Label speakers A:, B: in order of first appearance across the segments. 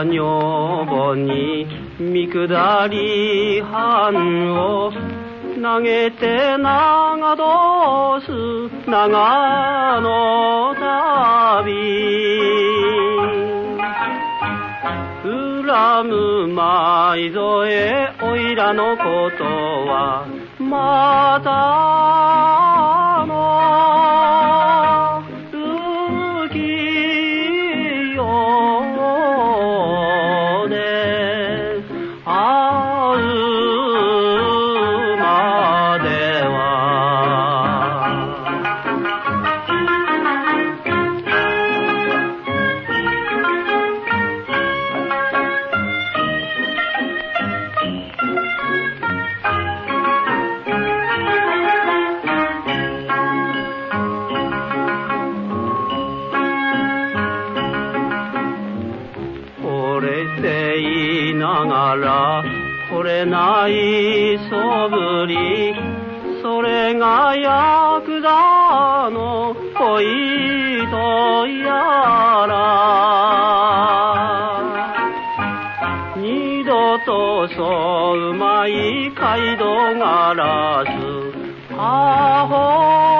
A: は女房に見下り藩を投げて長どす長の旅。恨む舞添おいらのことはまたほれていながら惚れないそぶり。それがヤクザの恋とやら。二度とそうまい街道ガラスアホ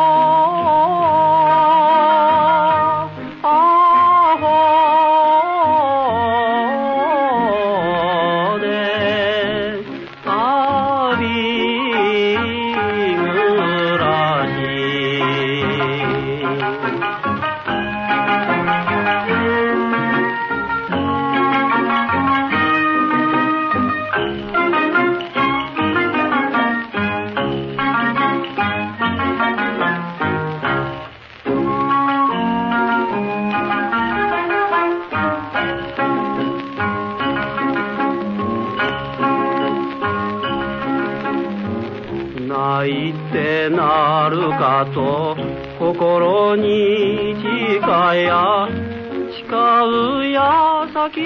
A: 泣いてなるかと心に誓いや誓う矢先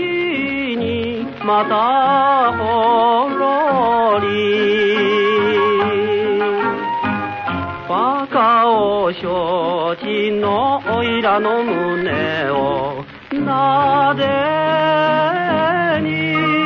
A: にまたほろり。バカを承知のおいらの胸をなでに。